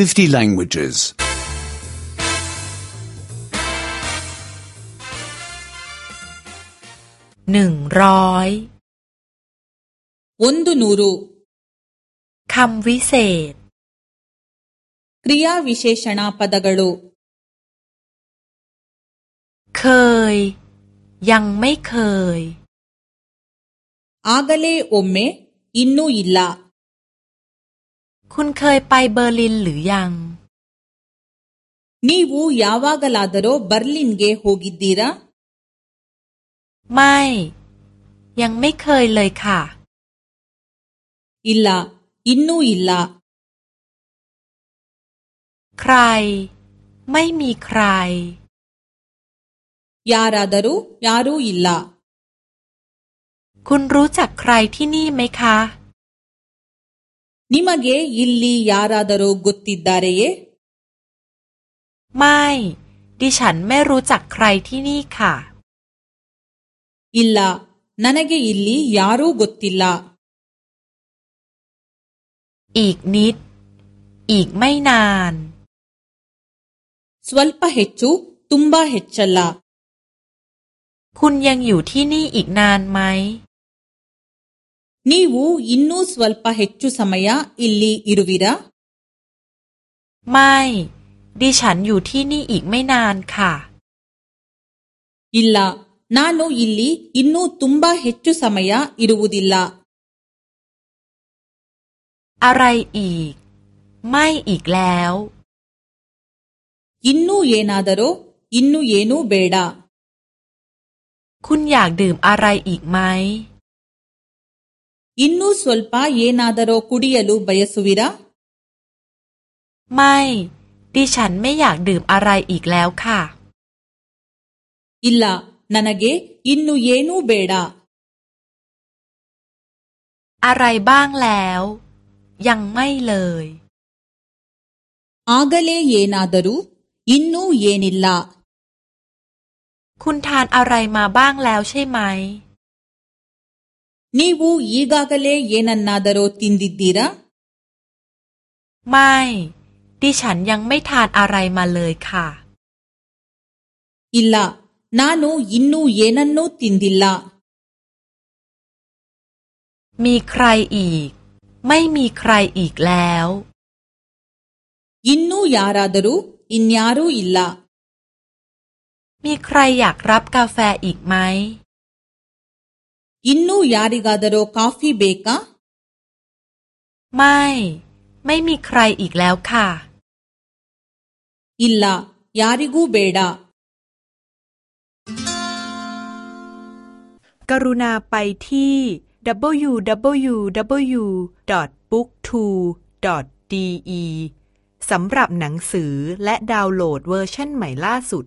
50 languages. หนึ่งร้อย ಒಂದು ನೂರು คำวิเศษ ಕ್ರಿಯಾ ವಿಶೇಷಣ เคย ยังไม่เคย ಆಗಲೇ ಒಮ್ಮೆ คุณเคยไปเบอร์ลินหรือยังนี ವ ು ಯ า ವ ಾ ಗ ಲ า ದ โรเบอร์ลินเกೋฮಿ ದ ್ ದ ೀ ರ ไม่ ยังไม่เคยเลยค่ะ อิลลาอินนูอิลลาใครไม่มีใครย ಯ า ರ ಾร ರ ยาร ರ อิลลาคุณรู้จักใครที่นี่ไหมคะนಿ ಮ ಗ ೆ ಇಲ್ಲಿ ಯಾರಾದರೂ ಗೊತ್ತಿದ್ದಾರೆಯೇ ไม่ ดิฉันไม่รู้จักใครที่นี่ค่ะอิลล่านั่นเองอิลลี่ยารูกุตติลาอีกนิด อีกไม่นาน สวัลปะเฮจูตุมบาเฮจัลลาคุณยังอยู่ที่นี่อีกนานไหมนี่วูอิน ಇ ನ สวัลปะเหตุೆ ಚ ್มು ಸ าอิลลีอิรುวีระ ไม่ ดิฉันอยู่ที่นี่อีกไม่นานค่ะอิลลานานอิลลีอินนูตุมบาเหตุสมัยอิรูดิลล่าอะไรอีก ไม่อีกแล้วอินนูเยนาดารุอินนูเยนูเบดาคุณอยากดื่มอะไรอีกไหม ಇನ್ನೂ ಸ್ವಲ್ಪ ಏನಾದರೂ ಕುಡಿಯಲು ಬಯಸುವಿರಾ ไม่ดิฉันไม่อยากดื่มอะไรอีกแล้วค่ะอิ ಇ นันเกอินนูเยนูเบดาอะไรบ้างแล้ว ยังไม่เลยอาก ಆಗಲೇ าดಾรูอินนูเยนิลล ಲ คุณทานอะไรมาบ้างแล้วใช่ไหม ನ ೀ ವ ยีกา ಗ ಲ ลเยนันนา ರ ೂ ತ ಿตินด್ ದ ೀ ರ ಾไม่ดิฉันยังไม่ทานอะไรมาเลยค่ะอิลล่านานูยินนูเยนันนูตินดิลล่ามีใครอีก ไม่มีใครอีกแล้วยินนูยาราดรูอินยารูอิลล่ามีใครอยากรับกาแฟอีกไหม ಇನ್ನೂ ಯಾರಿಗಾದರೂ ಕಾಫಿ ಬೇಕಾ ไม่ ไม่มีใครอีกแล้วค่ะ อิลลายาริกูเบดากรุณาไปที่ www.booktwo.de สำหรับหนังสือและดาวน์โหลดเวอร์ชันใหม่ล่าสุด